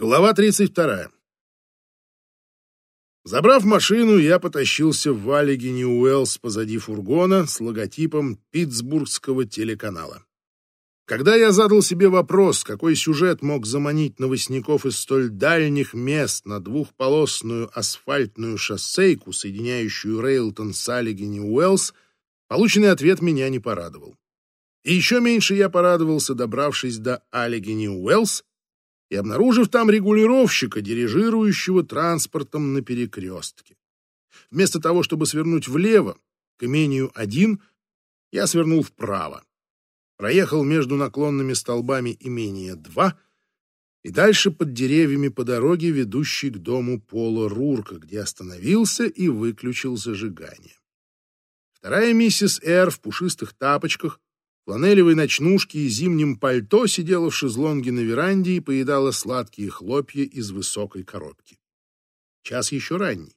Глава 32. Забрав машину, я потащился в Аллигени Уэллс позади фургона с логотипом Питтсбургского телеканала. Когда я задал себе вопрос, какой сюжет мог заманить новостников из столь дальних мест на двухполосную асфальтную шоссейку, соединяющую Рейлтон с Аллигени Уэллс, полученный ответ меня не порадовал. И еще меньше я порадовался, добравшись до Аллигени Уэллс и обнаружив там регулировщика, дирижирующего транспортом на перекрестке. Вместо того, чтобы свернуть влево, к имению один, я свернул вправо, проехал между наклонными столбами имения два и дальше под деревьями по дороге, ведущей к дому Пола Рурка, где остановился и выключил зажигание. Вторая миссис Р в пушистых тапочках фланелевой ночнушке и зимнем пальто сидела в шезлонге на веранде и поедала сладкие хлопья из высокой коробки. Час еще ранний,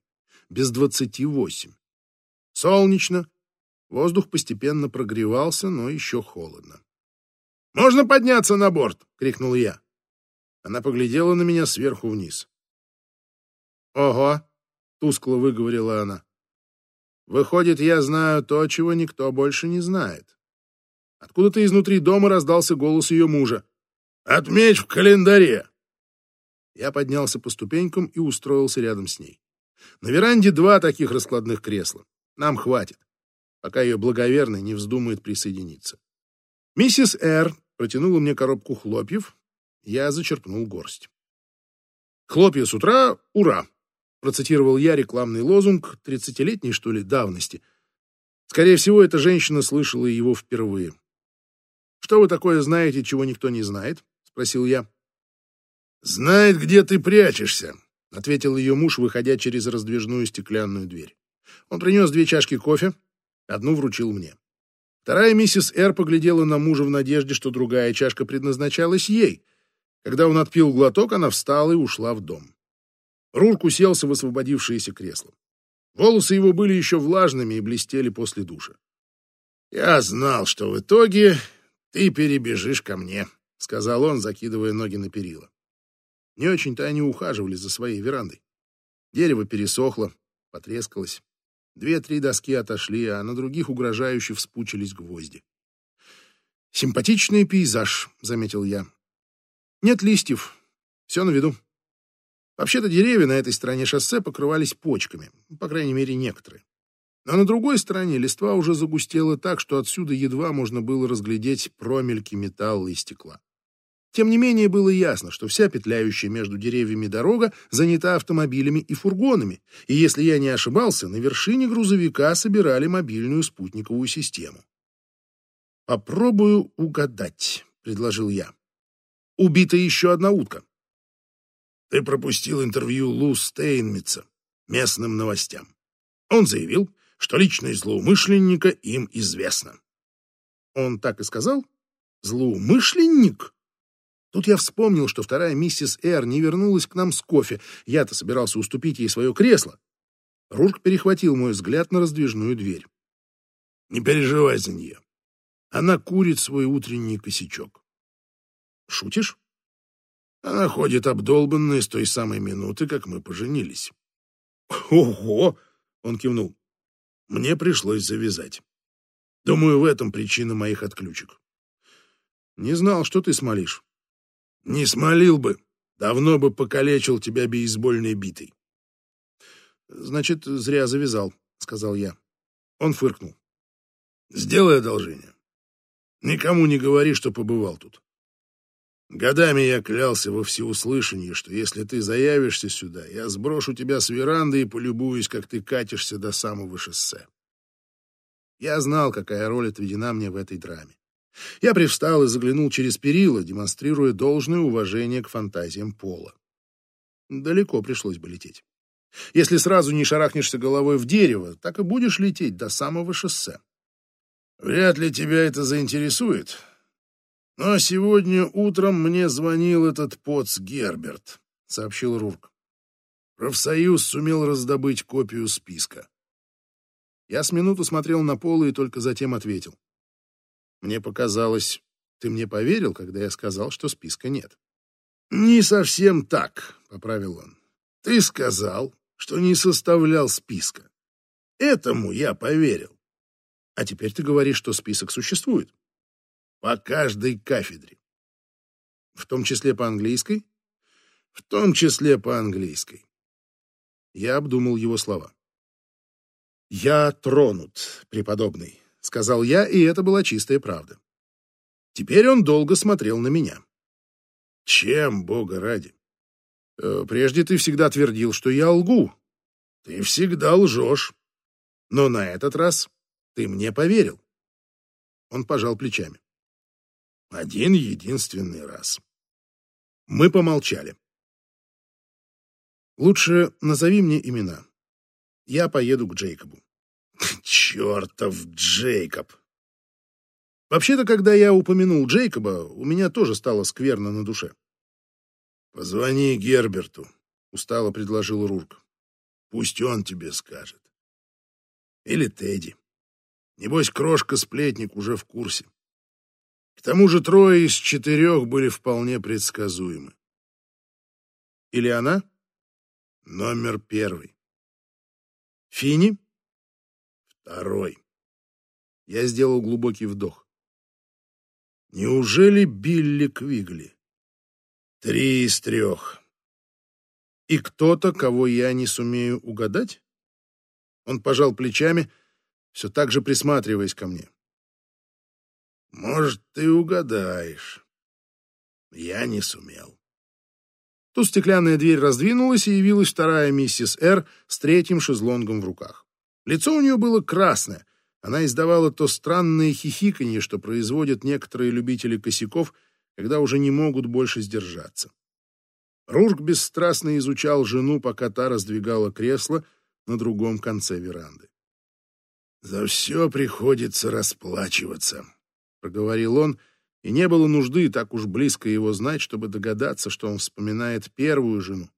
без двадцати восемь. Солнечно, воздух постепенно прогревался, но еще холодно. «Можно подняться на борт?» — крикнул я. Она поглядела на меня сверху вниз. «Ого!» — тускло выговорила она. «Выходит, я знаю то, чего никто больше не знает. Откуда-то изнутри дома раздался голос ее мужа. «Отметь в календаре!» Я поднялся по ступенькам и устроился рядом с ней. На веранде два таких раскладных кресла. Нам хватит, пока ее благоверный не вздумает присоединиться. Миссис Р. протянула мне коробку хлопьев. Я зачерпнул горсть. «Хлопья с утра — ура!» процитировал я рекламный лозунг тридцатилетней, что ли, давности. Скорее всего, эта женщина слышала его впервые. «Что вы такое знаете, чего никто не знает?» — спросил я. «Знает, где ты прячешься», — ответил ее муж, выходя через раздвижную стеклянную дверь. Он принес две чашки кофе, одну вручил мне. Вторая миссис Р поглядела на мужа в надежде, что другая чашка предназначалась ей. Когда он отпил глоток, она встала и ушла в дом. Рурк уселся в освободившееся кресло. Волосы его были еще влажными и блестели после душа. «Я знал, что в итоге «Ты перебежишь ко мне», — сказал он, закидывая ноги на перила. Не очень-то они ухаживали за своей верандой. Дерево пересохло, потрескалось. Две-три доски отошли, а на других угрожающе вспучились гвозди. «Симпатичный пейзаж», — заметил я. «Нет листьев, все на виду. Вообще-то деревья на этой стороне шоссе покрывались почками, по крайней мере, некоторые. А на другой стороне листва уже загустела так, что отсюда едва можно было разглядеть промельки металла и стекла. Тем не менее, было ясно, что вся петляющая между деревьями дорога занята автомобилями и фургонами, и, если я не ошибался, на вершине грузовика собирали мобильную спутниковую систему. «Попробую угадать», — предложил я. «Убита еще одна утка». «Ты пропустил интервью Лу Стейнмитца местным новостям. Он заявил, что личность злоумышленника им известна. Он так и сказал? Злоумышленник? Тут я вспомнил, что вторая миссис Р не вернулась к нам с кофе. Я-то собирался уступить ей свое кресло. Рурк перехватил мой взгляд на раздвижную дверь. Не переживай за нее. Она курит свой утренний косячок. Шутишь? Она ходит обдолбанная с той самой минуты, как мы поженились. Ого! Он кивнул. Мне пришлось завязать. Думаю, в этом причина моих отключек. Не знал, что ты смолишь. Не смолил бы. Давно бы покалечил тебя бейсбольной битой. Значит, зря завязал, сказал я. Он фыркнул. Сделай одолжение. Никому не говори, что побывал тут. Годами я клялся во всеуслышание, что если ты заявишься сюда, я сброшу тебя с веранды и полюбуюсь, как ты катишься до самого шоссе. Я знал, какая роль отведена мне в этой драме. Я привстал и заглянул через перила, демонстрируя должное уважение к фантазиям Пола. Далеко пришлось бы лететь. Если сразу не шарахнешься головой в дерево, так и будешь лететь до самого шоссе. Вряд ли тебя это заинтересует, но сегодня утром мне звонил этот поц Герберт, сообщил Рурк. Профсоюз сумел раздобыть копию списка. Я с минуту смотрел на Пола и только затем ответил. Мне показалось, ты мне поверил, когда я сказал, что списка нет. Не совсем так, поправил он. Ты сказал, что не составлял списка. Этому я поверил. А теперь ты говоришь, что список существует. По каждой кафедре. В том числе по английской? В том числе по английской. Я обдумал его слова. «Я тронут, преподобный», — сказал я, и это была чистая правда. Теперь он долго смотрел на меня. «Чем, Бога ради?» «Э, «Прежде ты всегда твердил, что я лгу». «Ты всегда лжешь. Но на этот раз ты мне поверил». Он пожал плечами. «Один единственный раз». Мы помолчали. Лучше назови мне имена. Я поеду к Джейкобу. Чертов Джейкоб! Вообще-то, когда я упомянул Джейкоба, у меня тоже стало скверно на душе. Позвони Герберту, устало предложил Рурк. Пусть он тебе скажет. Или Тедди. Небось, крошка-сплетник уже в курсе. К тому же трое из четырех были вполне предсказуемы. Или она? Номер первый. Фини? Второй. Я сделал глубокий вдох. Неужели Билли Квигли? Три из трех. И кто-то, кого я не сумею угадать? Он пожал плечами, все так же присматриваясь ко мне. Может, ты угадаешь. Я не сумел. Тут стеклянная дверь раздвинулась, и явилась вторая миссис Р. с третьим шезлонгом в руках. Лицо у нее было красное. Она издавала то странное хихиканье, что производят некоторые любители косяков, когда уже не могут больше сдержаться. Рурк бесстрастно изучал жену, пока та раздвигала кресло на другом конце веранды. «За все приходится расплачиваться», — проговорил он, — и не было нужды так уж близко его знать, чтобы догадаться, что он вспоминает первую жену.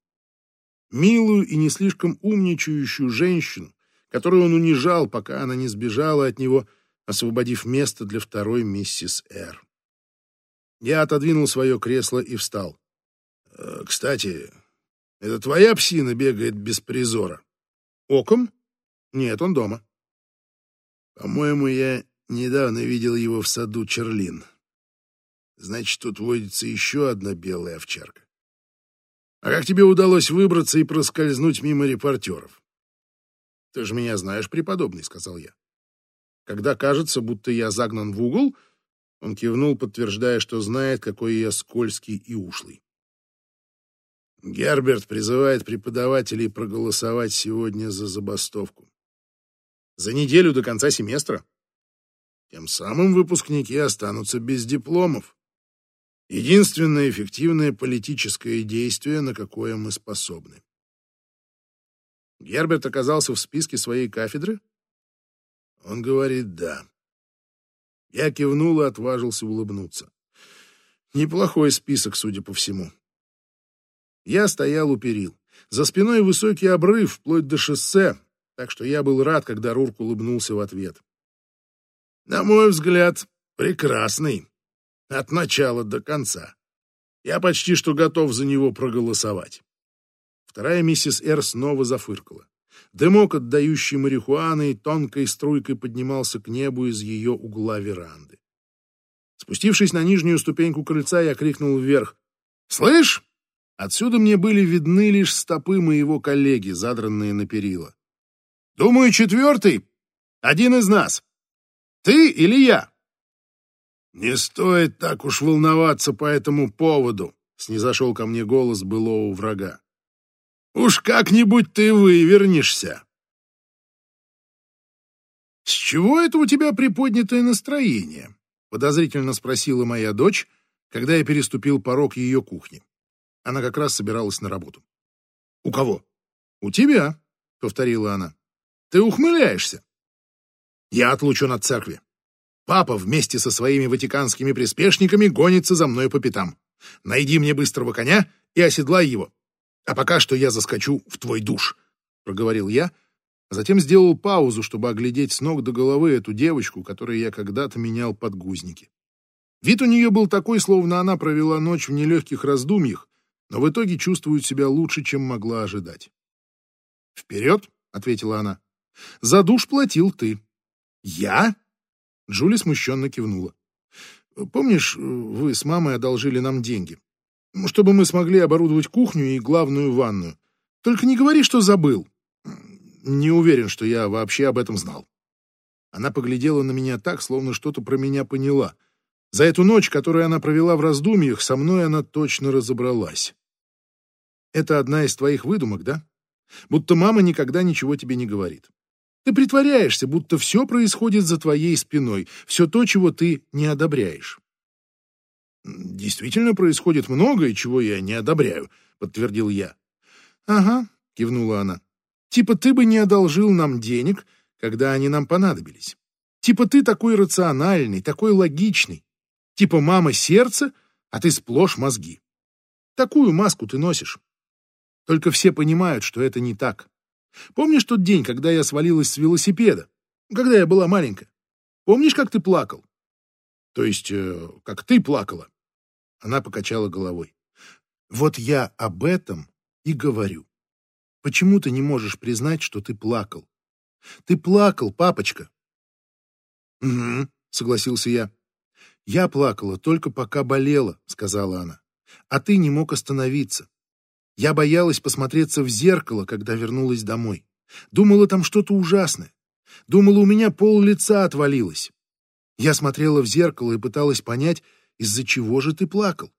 Милую и не слишком умничающую женщину, которую он унижал, пока она не сбежала от него, освободив место для второй миссис Р. Я отодвинул свое кресло и встал. «Э, «Кстати, это твоя псина бегает без призора?» «Оком? Нет, он дома». «По-моему, я недавно видел его в саду Черлин», Значит, тут водится еще одна белая овчарка. А как тебе удалось выбраться и проскользнуть мимо репортеров? Ты же меня знаешь, преподобный, сказал я. Когда кажется, будто я загнан в угол, он кивнул, подтверждая, что знает, какой я скользкий и ушлый. Герберт призывает преподавателей проголосовать сегодня за забастовку. За неделю до конца семестра? Тем самым выпускники останутся без дипломов. Единственное эффективное политическое действие, на какое мы способны. Герберт оказался в списке своей кафедры? Он говорит «да». Я кивнул и отважился улыбнуться. Неплохой список, судя по всему. Я стоял у перил. За спиной высокий обрыв, вплоть до шоссе, так что я был рад, когда Рурк улыбнулся в ответ. На мой взгляд, прекрасный. От начала до конца. Я почти что готов за него проголосовать. Вторая миссис Р. снова зафыркала. Дымок, отдающий марихуаной, тонкой струйкой поднимался к небу из ее угла веранды. Спустившись на нижнюю ступеньку крыльца, я крикнул вверх. «Слышь!» Отсюда мне были видны лишь стопы моего коллеги, задранные на перила. «Думаю, четвертый — один из нас. Ты или я?» «Не стоит так уж волноваться по этому поводу», — снизошел ко мне голос былого врага. «Уж как-нибудь ты вывернешься». «С чего это у тебя приподнятое настроение?» — подозрительно спросила моя дочь, когда я переступил порог ее кухни. Она как раз собиралась на работу. «У кого?» «У тебя», — повторила она. «Ты ухмыляешься». «Я отлучен от церкви. Папа вместе со своими ватиканскими приспешниками гонится за мной по пятам. Найди мне быстрого коня и оседлай его. А пока что я заскочу в твой душ», — проговорил я, а затем сделал паузу, чтобы оглядеть с ног до головы эту девочку, которой я когда-то менял подгузники. Вид у нее был такой, словно она провела ночь в нелегких раздумьях, но в итоге чувствует себя лучше, чем могла ожидать. «Вперед!» — ответила она. «За душ платил ты». «Я?» — Джули смущенно кивнула. «Помнишь, вы с мамой одолжили нам деньги, чтобы мы смогли оборудовать кухню и главную ванную? Только не говори, что забыл. Не уверен, что я вообще об этом знал». Она поглядела на меня так, словно что-то про меня поняла. За эту ночь, которую она провела в раздумьях, со мной она точно разобралась. «Это одна из твоих выдумок, да?» Будто мама никогда ничего тебе не говорит. Ты притворяешься, будто все происходит за твоей спиной, все то, чего ты не одобряешь. Действительно происходит многое, чего я не одобряю, подтвердил я. Ага, кивнула она. Типа ты бы не одолжил нам денег, когда они нам понадобились. Типа ты такой рациональный, такой логичный. Типа мама сердце, а ты сплошь мозги. Такую маску ты носишь. Только все понимают, что это не так. Помнишь тот день, когда я свалилась с велосипеда? Когда я была маленькая? Помнишь, как ты плакал? То есть, э, как ты плакала? Она покачала головой. Вот я об этом и говорю. Почему ты не можешь признать, что ты плакал? Ты плакал, папочка. Угу, согласился я. Я плакала только пока болела, сказала она. А ты не мог остановиться. Я боялась посмотреться в зеркало, когда вернулась домой. Думала, там что-то ужасное. Думала, у меня пол лица отвалилось. Я смотрела в зеркало и пыталась понять, из-за чего же ты плакал.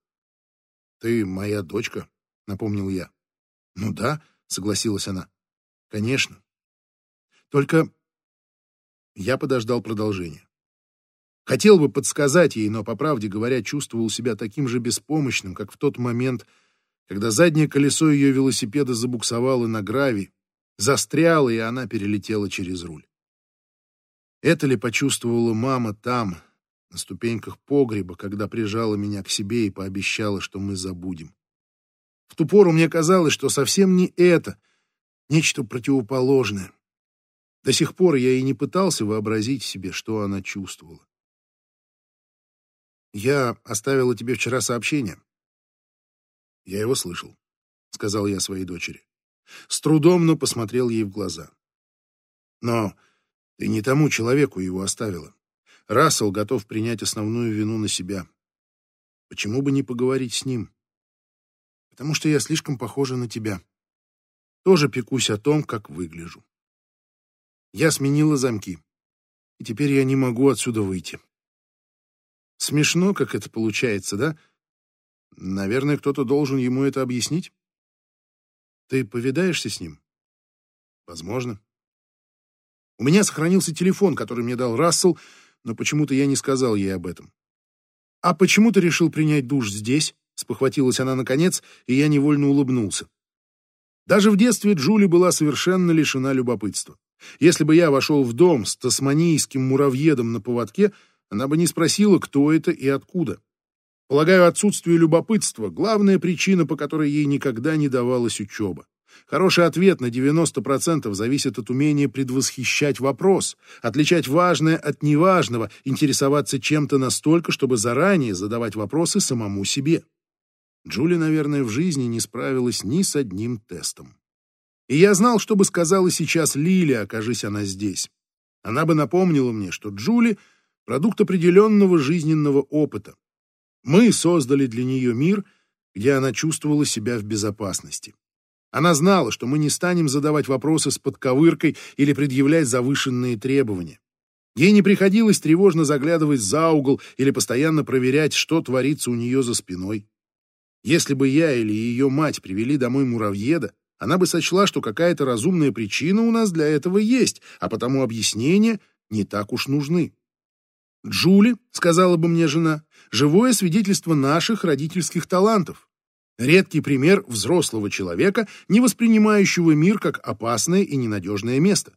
«Ты моя дочка», — напомнил я. «Ну да», — согласилась она. «Конечно. Только я подождал продолжения. Хотел бы подсказать ей, но, по правде говоря, чувствовал себя таким же беспомощным, как в тот момент, когда заднее колесо ее велосипеда забуксовало на гравий, застряло, и она перелетела через руль. Это ли почувствовала мама там, на ступеньках погреба, когда прижала меня к себе и пообещала, что мы забудем? В ту пору мне казалось, что совсем не это, нечто противоположное. До сих пор я и не пытался вообразить себе, что она чувствовала. «Я оставила тебе вчера сообщение», я его слышал, сказал я своей дочери. С трудом, но посмотрел ей в глаза. Но ты не тому человеку его оставила. Рассел готов принять основную вину на себя. Почему бы не поговорить с ним? Потому что я слишком похожа на тебя. Тоже пекусь о том, как выгляжу. Я сменила замки, и теперь я не могу отсюда выйти. Смешно, как это получается, да? Наверное, кто-то должен ему это объяснить. Ты повидаешься с ним? Возможно. У меня сохранился телефон, который мне дал Рассел, но почему-то я не сказал ей об этом. А почему ты решил принять душ здесь? Спохватилась она наконец, и я невольно улыбнулся. Даже в детстве Джули была совершенно лишена любопытства. Если бы я вошел в дом с тасманийским муравьедом на поводке, она бы не спросила, кто это и откуда. Полагаю, отсутствие любопытства – главная причина, по которой ей никогда не давалась учеба. Хороший ответ на 90% зависит от умения предвосхищать вопрос, отличать важное от неважного, интересоваться чем-то настолько, чтобы заранее задавать вопросы самому себе. Джули, наверное, в жизни не справилась ни с одним тестом. И я знал, что бы сказала сейчас Лили, окажись она здесь. Она бы напомнила мне, что Джули — продукт определенного жизненного опыта, мы создали для нее мир, где она чувствовала себя в безопасности. Она знала, что мы не станем задавать вопросы с подковыркой или предъявлять завышенные требования. Ей не приходилось тревожно заглядывать за угол или постоянно проверять, что творится у нее за спиной. Если бы я или ее мать привели домой муравьеда, она бы сочла, что какая-то разумная причина у нас для этого есть, а потому объяснения не так уж нужны. Джули, сказала бы мне жена, живое свидетельство наших родительских талантов. Редкий пример взрослого человека, не воспринимающего мир как опасное и ненадежное место.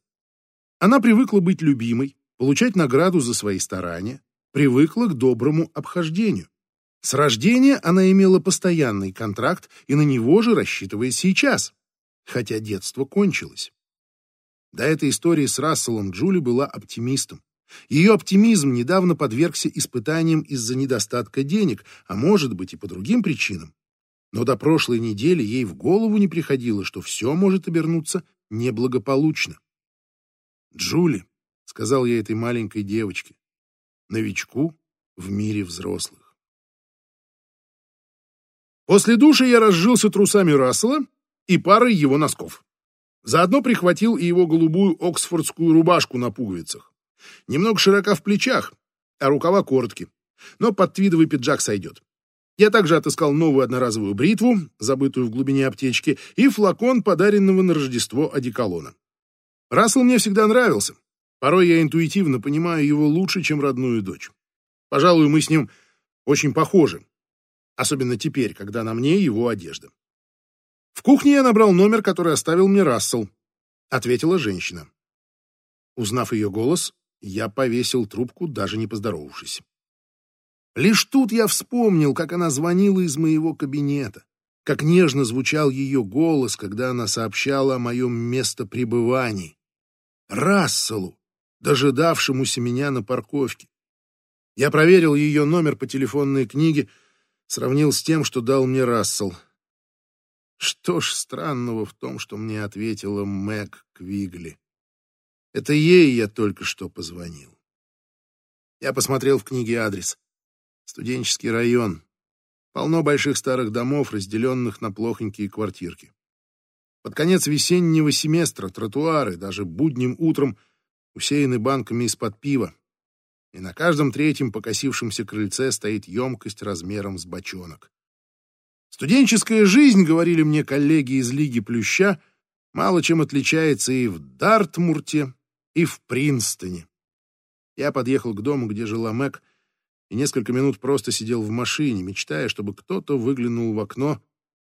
Она привыкла быть любимой, получать награду за свои старания, привыкла к доброму обхождению. С рождения она имела постоянный контракт и на него же рассчитывает сейчас, хотя детство кончилось. До этой истории с Расселом Джули была оптимистом. Ее оптимизм недавно подвергся испытаниям из-за недостатка денег, а может быть и по другим причинам. но до прошлой недели ей в голову не приходило, что все может обернуться неблагополучно. «Джули», — сказал я этой маленькой девочке, новичку в мире взрослых. После душа я разжился трусами Рассела и парой его носков. Заодно прихватил и его голубую оксфордскую рубашку на пуговицах. Немного широка в плечах, а рукава короткие, но под твидовый пиджак сойдет. Я также отыскал новую одноразовую бритву, забытую в глубине аптечки, и флакон, подаренного на Рождество одеколона. Рассел мне всегда нравился. Порой я интуитивно понимаю его лучше, чем родную дочь. Пожалуй, мы с ним очень похожи. Особенно теперь, когда на мне его одежда. В кухне я набрал номер, который оставил мне Рассел. Ответила женщина. Узнав ее голос, я повесил трубку, даже не поздоровавшись. Лишь тут я вспомнил, как она звонила из моего кабинета, как нежно звучал ее голос, когда она сообщала о моем местопребывании. Расселу, дожидавшемуся меня на парковке. Я проверил ее номер по телефонной книге, сравнил с тем, что дал мне Рассел. Что ж странного в том, что мне ответила Мэг Квигли. Это ей я только что позвонил. Я посмотрел в книге адрес. Студенческий район. Полно больших старых домов, разделенных на плохонькие квартирки. Под конец весеннего семестра тротуары даже будним утром усеяны банками из-под пива, и на каждом третьем покосившемся крыльце стоит емкость размером с бочонок. Студенческая жизнь, говорили мне коллеги из Лиги Плюща, мало чем отличается и в Дартмурте, и в Принстоне. Я подъехал к дому, где жила Мэг, и несколько минут просто сидел в машине, мечтая, чтобы кто-то выглянул в окно,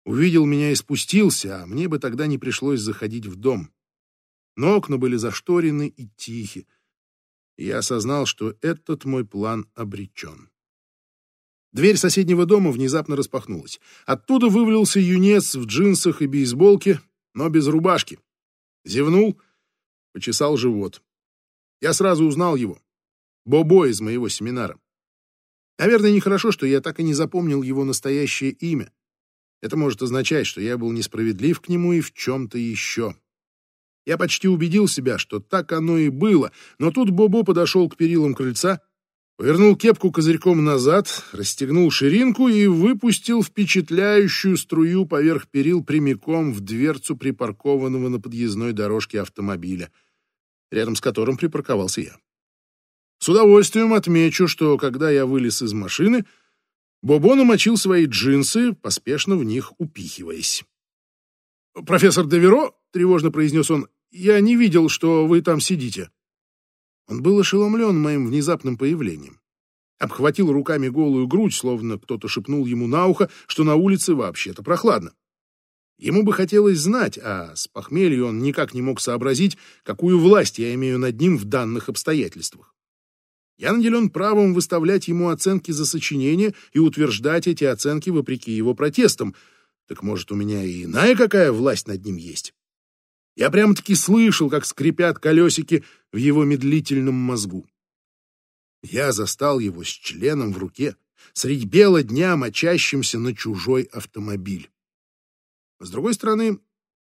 увидел меня и спустился, а мне бы тогда не пришлось заходить в дом. Но окна были зашторены и тихи, и я осознал, что этот мой план обречен. Дверь соседнего дома внезапно распахнулась. Оттуда вывалился юнец в джинсах и бейсболке, но без рубашки. Зевнул, почесал живот. Я сразу узнал его. Бобо из моего семинара. Наверное, нехорошо, что я так и не запомнил его настоящее имя. Это может означать, что я был несправедлив к нему и в чем-то еще. Я почти убедил себя, что так оно и было, но тут Бобо подошел к перилам крыльца, повернул кепку козырьком назад, расстегнул ширинку и выпустил впечатляющую струю поверх перил прямиком в дверцу припаркованного на подъездной дорожке автомобиля, рядом с которым припарковался я. С удовольствием отмечу, что когда я вылез из машины, Бобо намочил свои джинсы, поспешно в них упихиваясь. «Профессор Деверо», — тревожно произнес он, — «я не видел, что вы там сидите». Он был ошеломлен моим внезапным появлением. Обхватил руками голую грудь, словно кто-то шепнул ему на ухо, что на улице вообще-то прохладно. Ему бы хотелось знать, а с похмелья он никак не мог сообразить, какую власть я имею над ним в данных обстоятельствах. Я наделен правом выставлять ему оценки за сочинение и утверждать эти оценки вопреки его протестам. Так может, у меня и иная какая власть над ним есть? Я прямо-таки слышал, как скрипят колесики в его медлительном мозгу. Я застал его с членом в руке, средь бела дня мочащимся на чужой автомобиль. С другой стороны,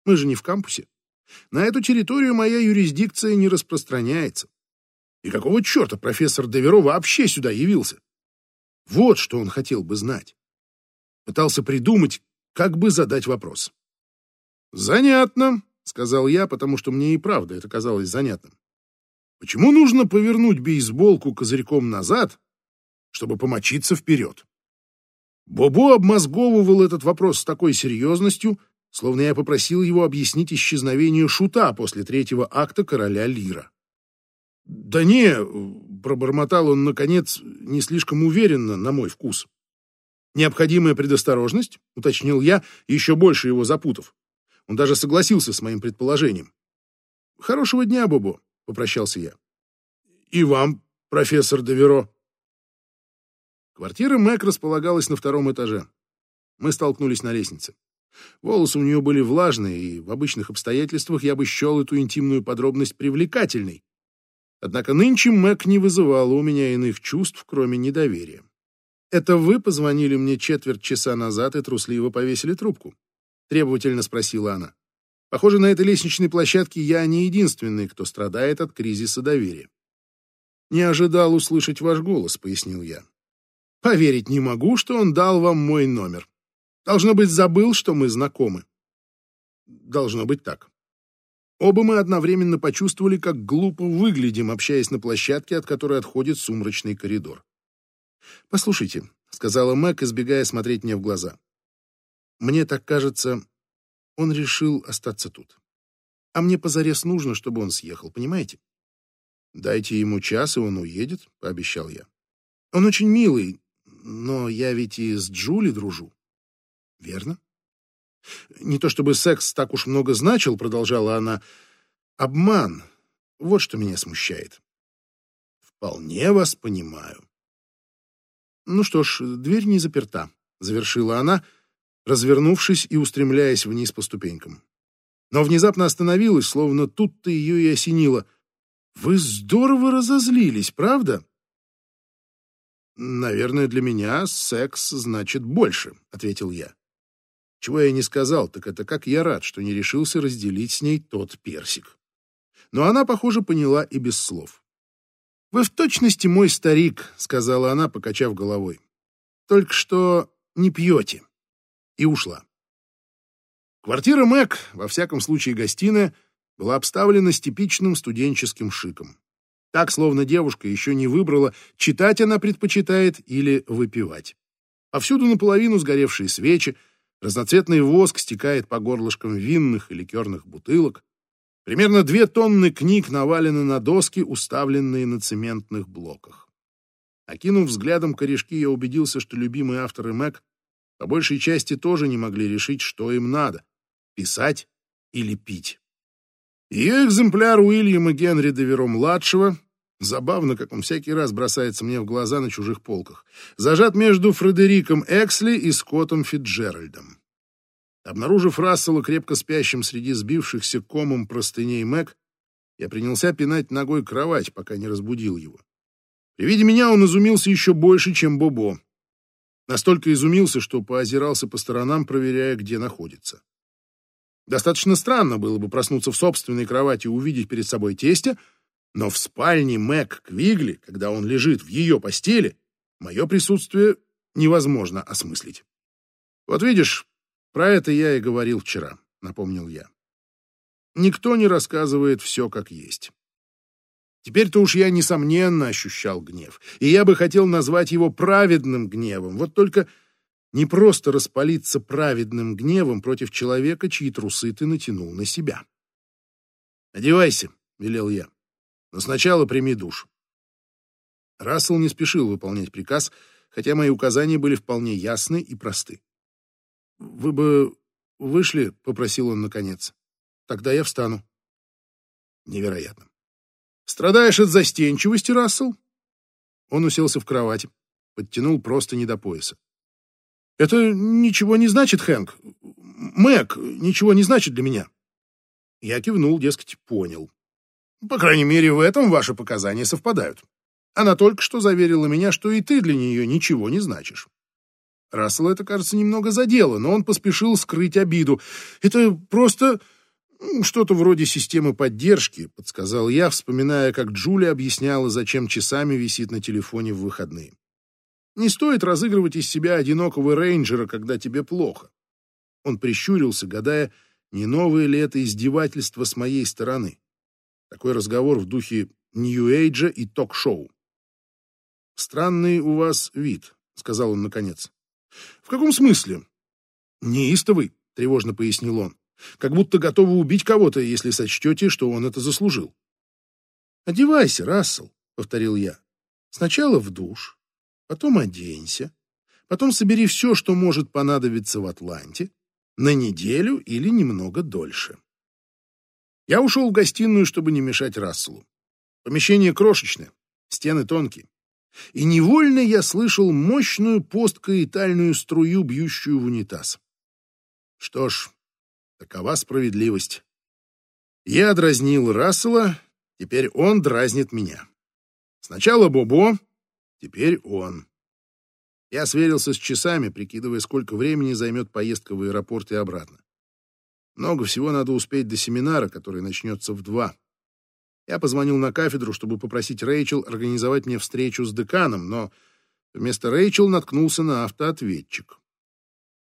мы же не в кампусе. На эту территорию моя юрисдикция не распространяется. И какого черта профессор Деверо вообще сюда явился? Вот что он хотел бы знать. Пытался придумать, как бы задать вопрос. «Занятно», — сказал я, потому что мне и правда это казалось занятным. «Почему нужно повернуть бейсболку козырьком назад, чтобы помочиться вперед?» Бобо обмозговывал этот вопрос с такой серьезностью, словно я попросил его объяснить исчезновение шута после третьего акта «Короля Лира». «Да не», — пробормотал он, наконец, не слишком уверенно, на мой вкус. «Необходимая предосторожность?» — уточнил я, еще больше его запутав. Он даже согласился с моим предположением. «Хорошего дня, Бобо», — попрощался я. «И вам, профессор Деверо». Квартира Мэг располагалась на втором этаже. Мы столкнулись на лестнице. Волосы у нее были влажные, и в обычных обстоятельствах я бы счел эту интимную подробность привлекательной. Однако нынче Мэг не вызывала у меня иных чувств, кроме недоверия. «Это вы позвонили мне четверть часа назад и трусливо повесили трубку?» — требовательно спросила она. «Похоже, на этой лестничной площадке я не единственный, кто страдает от кризиса доверия». «Не ожидал услышать ваш голос», — пояснил я. «Поверить не могу, что он дал вам мой номер. Должно быть, забыл, что мы знакомы». «Должно быть так». Оба мы одновременно почувствовали, как глупо выглядим, общаясь на площадке, от которой отходит сумрачный коридор. «Послушайте», — сказала Мэг, избегая смотреть мне в глаза. «Мне так кажется, он решил остаться тут. А мне позарез нужно, чтобы он съехал, понимаете?» «Дайте ему час, и он уедет», — пообещал я. «Он очень милый, но я ведь и с Джули дружу». «Верно?» «Не то чтобы секс так уж много значил», — продолжала она. «Обман. Вот что меня смущает». «Вполне вас понимаю». «Ну что ж, дверь не заперта», — завершила она, развернувшись и устремляясь вниз по ступенькам. Но внезапно остановилась, словно тут-то ее и осенило. «Вы здорово разозлились, правда?» «Наверное, для меня секс значит больше», — ответил я. Чего я не сказал, так это как я рад, что не решился разделить с ней тот персик. Но она, похоже, поняла и без слов. «Вы в точности мой старик», — сказала она, покачав головой. «Только что не пьете». И ушла. Квартира Мэг, во всяком случае гостиная, была обставлена с типичным студенческим шиком. Так, словно девушка еще не выбрала, читать она предпочитает или выпивать. Повсюду наполовину сгоревшие свечи, Разноцветный воск стекает по горлышкам винных и ликерных бутылок. Примерно две тонны книг навалены на доски, уставленные на цементных блоках. Окинув взглядом корешки, я убедился, что любимые авторы Мэг по большей части тоже не могли решить, что им надо — писать или пить. Ее экземпляр Уильяма Генри Деверо-младшего Забавно, как он всякий раз бросается мне в глаза на чужих полках. Зажат между Фредериком Эксли и Скоттом Фитджеральдом. Обнаружив Рассела крепко спящим среди сбившихся комом простыней Мэг, я принялся пинать ногой кровать, пока не разбудил его. При виде меня он изумился еще больше, чем Бобо. Настолько изумился, что поозирался по сторонам, проверяя, где находится. Достаточно странно было бы проснуться в собственной кровати и увидеть перед собой тестя, но в спальне Мэг Квигли, когда он лежит в ее постели, мое присутствие невозможно осмыслить. Вот видишь, про это я и говорил вчера, напомнил я. Никто не рассказывает все как есть. Теперь-то уж я, несомненно, ощущал гнев, и я бы хотел назвать его праведным гневом, вот только не просто распалиться праведным гневом против человека, чьи трусы ты натянул на себя. «Одевайся», — велел я. Но сначала прими душ. Рассел не спешил выполнять приказ, хотя мои указания были вполне ясны и просты. «Вы бы вышли?» — попросил он наконец. «Тогда я встану». Невероятно. «Страдаешь от застенчивости, Рассел?» Он уселся в кровати, подтянул просто не до пояса. «Это ничего не значит, Хэнк. Мэг, ничего не значит для меня». Я кивнул, дескать, понял. По крайней мере, в этом ваши показания совпадают. Она только что заверила меня, что и ты для нее ничего не значишь. Рассел это, кажется, немного задело, но он поспешил скрыть обиду. Это просто что-то вроде системы поддержки, подсказал я, вспоминая, как Джулия объясняла, зачем часами висит на телефоне в выходные. Не стоит разыгрывать из себя одинокого рейнджера, когда тебе плохо. Он прищурился, гадая, не новое ли это издевательство с моей стороны. Такой разговор в духе Нью-Эйджа и ток-шоу. «Странный у вас вид», — сказал он наконец. «В каком смысле?» «Неистовый», — тревожно пояснил он. «Как будто готовы убить кого-то, если сочтете, что он это заслужил». «Одевайся, Рассел», — повторил я. «Сначала в душ, потом оденься, потом собери все, что может понадобиться в Атланте, на неделю или немного дольше. Я ушел в гостиную, чтобы не мешать Расселу. Помещение крошечное, стены тонкие. И невольно я слышал мощную посткаитальную струю, бьющую в унитаз. Что ж, такова справедливость. Я дразнил Рассела, теперь он дразнит меня. Сначала Бобо, теперь он. Я сверился с часами, прикидывая, сколько времени займет поездка в аэропорт и обратно. Много всего надо успеть до семинара, который начнется в два. Я позвонил на кафедру, чтобы попросить Рэйчел организовать мне встречу с деканом, но вместо Рэйчел наткнулся на автоответчик.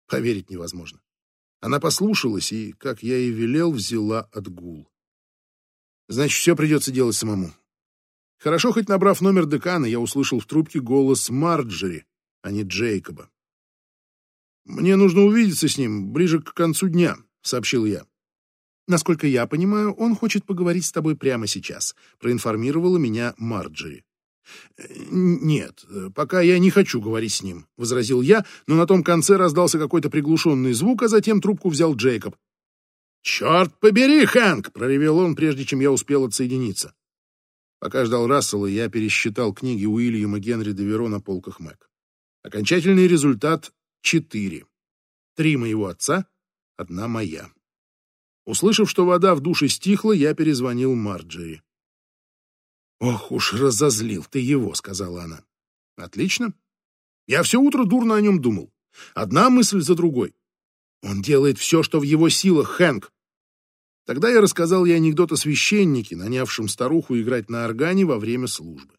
Поверить невозможно. Она послушалась и, как я и велел, взяла отгул. Значит, все придется делать самому. Хорошо, хоть набрав номер декана, я услышал в трубке голос Марджери, а не Джейкоба. «Мне нужно увидеться с ним ближе к концу дня», — сообщил я. «Насколько я понимаю, он хочет поговорить с тобой прямо сейчас», — проинформировала меня Марджери. «Нет, пока я не хочу говорить с ним», — возразил я, но на том конце раздался какой-то приглушенный звук, а затем трубку взял Джейкоб. «Черт побери, Хэнк!» — проревел он, прежде чем я успел отсоединиться. Пока ждал Рассела, я пересчитал книги Уильяма Генри Деверо на полках Мэг. Окончательный результат — четыре. Три моего отца, одна моя. Услышав, что вода в душе стихла, я перезвонил Марджери. «Ох уж разозлил ты его», — сказала она. «Отлично. Я все утро дурно о нем думал. Одна мысль за другой. Он делает все, что в его силах, Хэнк. Тогда я рассказал ей анекдот о священнике, нанявшем старуху играть на органе во время службы.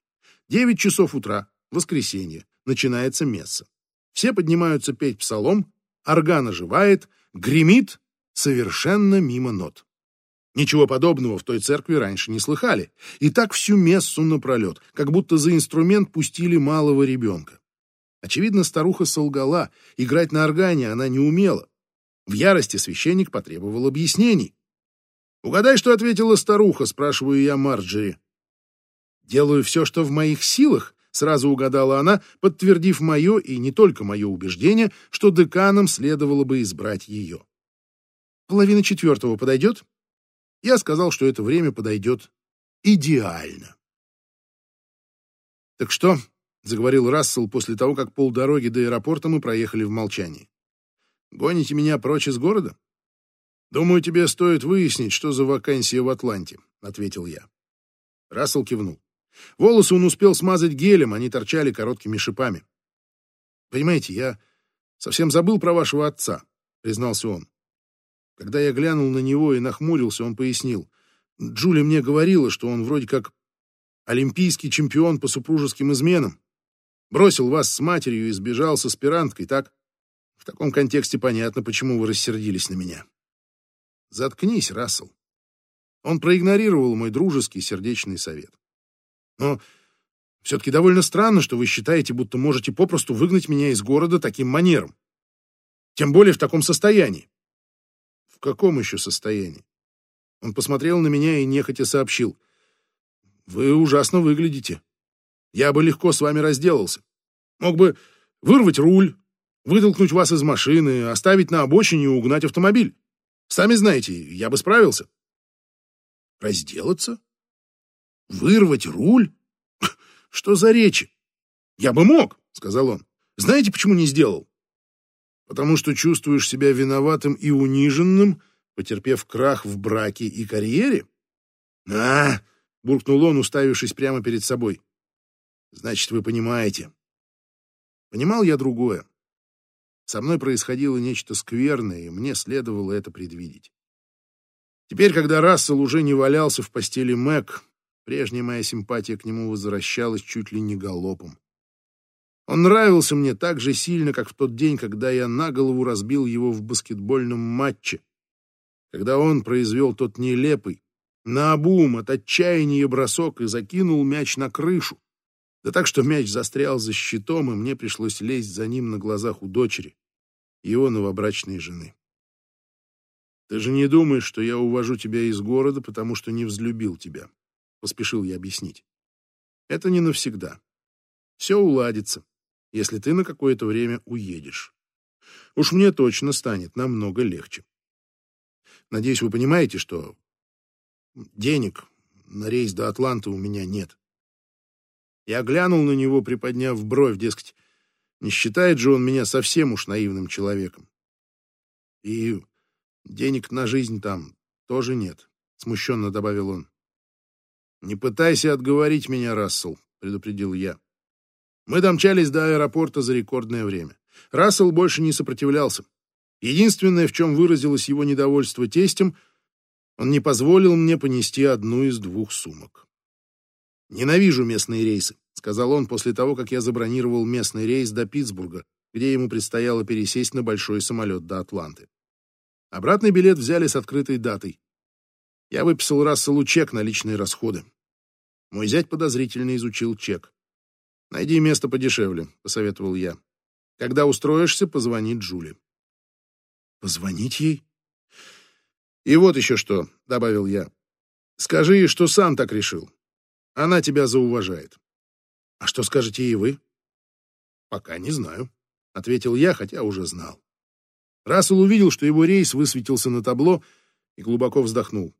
Девять часов утра, воскресенье, начинается месса. Все поднимаются петь псалом, орган оживает, гремит совершенно мимо нот. Ничего подобного в той церкви раньше не слыхали. И так всю мессу напролет, как будто за инструмент пустили малого ребенка. Очевидно, старуха солгала, играть на органе она не умела. В ярости священник потребовал объяснений. «Угадай, что ответила старуха?» — спрашиваю я Марджери. «Делаю все, что в моих силах», — сразу угадала она, подтвердив мое и не только мое убеждение, что деканом следовало бы избрать ее. «Половина четвертого подойдет?» Я сказал, что это время подойдет идеально. «Так что?» — заговорил Рассел после того, как полдороги до аэропорта мы проехали в молчании. «Гоните меня прочь из города?» «Думаю, тебе стоит выяснить, что за вакансия в Атланте», — ответил я. Рассел кивнул. Волосы он успел смазать гелем, они торчали короткими шипами. «Понимаете, я совсем забыл про вашего отца», — признался он. Когда я глянул на него и нахмурился, он пояснил. Джули мне говорила, что он вроде как олимпийский чемпион по супружеским изменам. Бросил вас с матерью и сбежал с аспиранткой, так? В таком контексте понятно, почему вы рассердились на меня. Заткнись, Рассел. Он проигнорировал мой дружеский сердечный совет. Но все-таки довольно странно, что вы считаете, будто можете попросту выгнать меня из города таким манером. Тем более в таком состоянии. В каком еще состоянии? Он посмотрел на меня и нехотя сообщил. Вы ужасно выглядите. Я бы легко с вами разделался. Мог бы вырвать руль, вытолкнуть вас из машины, оставить на обочине и угнать автомобиль. Сами знаете, я бы справился. Разделаться? Вырвать руль? Что за речи? Я бы мог, сказал он. Знаете, почему не сделал? потому что чувствуешь себя виноватым и униженным, потерпев крах в браке и карьере? А, буркнул он, уставившись прямо перед собой. Значит, вы понимаете. Понимал я другое. Со мной происходило нечто скверное, и мне следовало это предвидеть. Теперь, когда Рассел уже не валялся в постели Мэг, прежняя моя симпатия к нему возвращалась чуть ли не галопом. Он нравился мне так же сильно, как в тот день, когда я на голову разбил его в баскетбольном матче, когда он произвел тот нелепый, наобум от отчаяния бросок и закинул мяч на крышу. Да так, что мяч застрял за щитом, и мне пришлось лезть за ним на глазах у дочери, его новобрачной жены. «Ты же не думаешь, что я увожу тебя из города, потому что не взлюбил тебя?» — поспешил я объяснить. «Это не навсегда. Все уладится если ты на какое-то время уедешь. Уж мне точно станет намного легче. Надеюсь, вы понимаете, что денег на рейс до Атланты у меня нет. Я глянул на него, приподняв бровь, дескать, не считает же он меня совсем уж наивным человеком. И денег на жизнь там тоже нет, смущенно добавил он. Не пытайся отговорить меня, Рассел, предупредил я. Мы домчались до аэропорта за рекордное время. Рассел больше не сопротивлялся. Единственное, в чем выразилось его недовольство тестем, он не позволил мне понести одну из двух сумок. «Ненавижу местные рейсы», — сказал он после того, как я забронировал местный рейс до Питтсбурга, где ему предстояло пересесть на большой самолет до Атланты. Обратный билет взяли с открытой датой. Я выписал Расселу чек на личные расходы. Мой зять подозрительно изучил чек. «Найди место подешевле», — посоветовал я. «Когда устроишься, позвони Джули». «Позвонить ей?» «И вот еще что», — добавил я. «Скажи ей, что сам так решил. Она тебя зауважает». «А что скажете ей вы?» «Пока не знаю», — ответил я, хотя уже знал. Рассел увидел, что его рейс высветился на табло и глубоко вздохнул.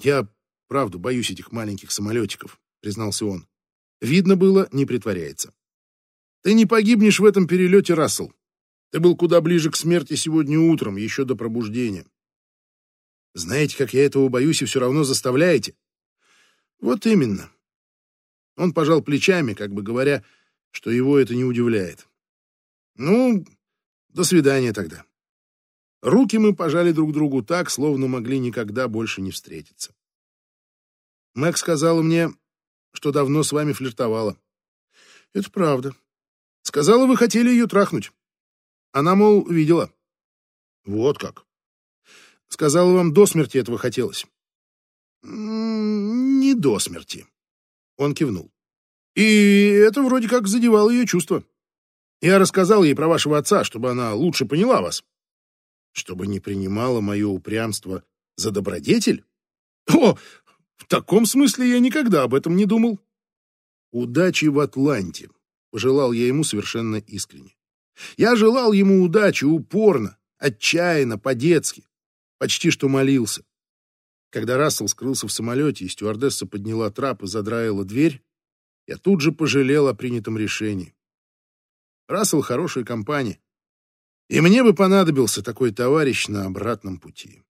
«Я, правда, боюсь этих маленьких самолетиков», — признался он. Видно было, не притворяется. «Ты не погибнешь в этом перелете, Рассел. Ты был куда ближе к смерти сегодня утром, еще до пробуждения. Знаете, как я этого боюсь и все равно заставляете?» «Вот именно». Он пожал плечами, как бы говоря, что его это не удивляет. «Ну, до свидания тогда. Руки мы пожали друг другу так, словно могли никогда больше не встретиться. Мэг сказала мне, что давно с вами флиртовала. Это правда. Сказала, вы хотели ее трахнуть. Она, мол, видела. Вот как. Сказала, вам до смерти этого хотелось. Не до смерти. Он кивнул. И это вроде как задевало ее чувства. Я рассказал ей про вашего отца, чтобы она лучше поняла вас. Чтобы не принимала мое упрямство за добродетель? О, в таком смысле я никогда об этом не думал. Удачи в Атланте, пожелал я ему совершенно искренне. Я желал ему удачи упорно, отчаянно, по-детски, почти что молился. Когда Рассел скрылся в самолете, и стюардесса подняла трап и задраила дверь, я тут же пожалел о принятом решении. Рассел хорошая компания. И мне бы понадобился такой товарищ на обратном пути.